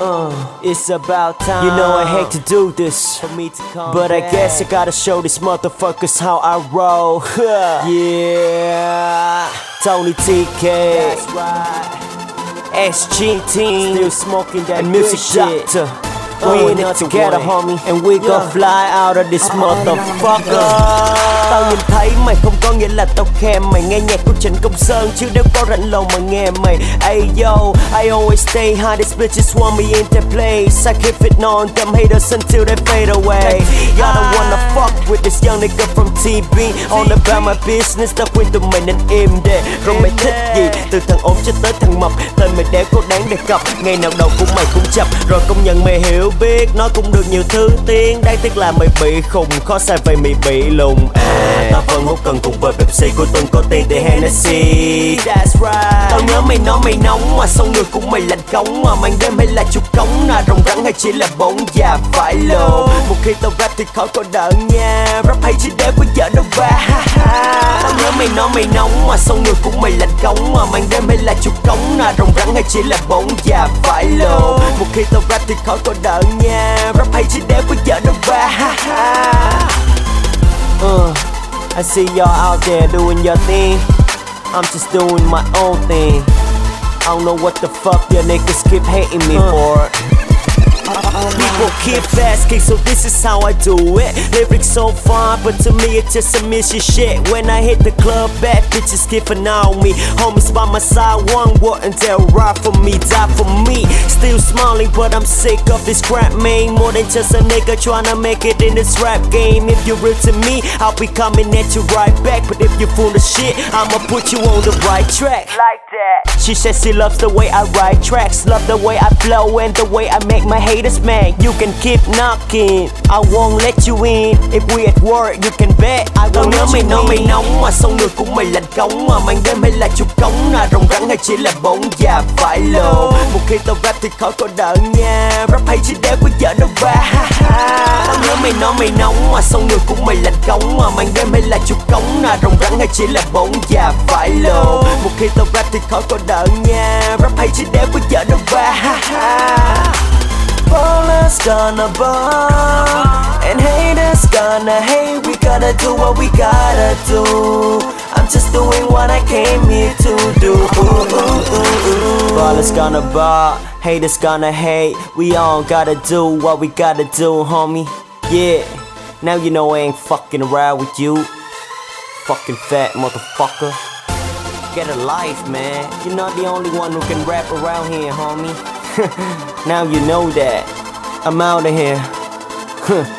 Uh, it's about time. You know I hate to do this, for me to come but I guess I gotta show these motherfuckers how I roll. yeah, Tony TK. That's right. SGT, still smoking that and music shit. Doctor. We in it together homie. And we gon' fly out of this motherfucker. Tao nhìn thấy mày không có nghĩa là tao khen mày. Nghe nhạc của Trịnh Công Sơn chứ nếu có rảnh lòng mà nghe mày. Ay yo, I always stay high. These bitches want me in their place I keep it on them haters until they fade away. Y'all don't wanna fuck with this young nigga from TB All about my business, tao khuyên tụi mày nên im để Rồi mày thích gì, từ thằng ốm cho tới thằng mập. Tên mày đéo có đáng đề cập. Ngày nào đầu của mày cũng chập. Rồi công nhận mày hiểu biết nó cũng được nhiều thứ tiếng. Đáng tiếc là mày bị khùng, khó xa vậy mày bị lùng. À tao vẫn hút cần cùng với pepsi của tuần có tiền để hennessy. That's right. Tao nhớ mày nói mày nóng mà, xong người cũng mày lạnh cống mà. Mang đêm hay là chục cống là rồng rắn hay chỉ là bóng. Già phải lồ một khi tao rap thì khó có đợi nha. Rap hay chỉ để của vợ nó ba ha ha mày nói mày nóng mà xong người của mày lạnh cống mà. Màn đêm hay là chục cống là rồng rắn hay chỉ là bóng già phải lồ một khi tao rap thì khó có đỡ nha. Rap hay chỉ để có vợ đâu ba uh, I see y'all out there doing your thing. I'm just doing my own thing. I don't know what the fuck your niggas keep hating me uh. for People keep asking, so this is how I do it. Lyrics so far, but to me it's just some mission shit. When I hit the club, bad bitches an on me. Homies by my side, one wouldn't dare ride for me, die for me. Still smiling, but I'm sick of this crap, man. More than just a nigga tryna make it in this rap game. If you're real to me, I'll be coming at you right back. But if you're full of shit, I'ma put you on the right track. Like that. She says she loves the way I write tracks, love the way I flow and the way I make my haters mad. You can keep knocking, I won't let you in. If we at work, you can bet I won't nhớ mày nói mày nóng mà xong người của mày lạnh cống mà màn đêm hay là chục cống là rồng rắn hay chỉ là bóng già phải lồ. Một khi tao rap thì khó có đỡ nha, rap hay chỉ để có vợ đâu ba. Tao nhớ mày nói mày nóng mà xong người của mày lạnh cống mà màn đêm hay là chục cống là rồng rắn hay chỉ là bóng già phải lồ. Một khi tao rap thì khó có đỡ nha, rap hay chỉ để có vợ đâu ba. Ballers gonna ball And haters gonna hate. We gotta do what we gotta do. I'm just doing what I came here to do. Ooh, ooh, ooh, Ballers gonna ball Haters gonna hate. We all gotta do what we gotta do, homie. Yeah Now you know I ain't fucking around with you. Fucking fat motherfucker. Get a life, man. You're not the only one who can rap around here, homie. Now you know that. I'm out of here.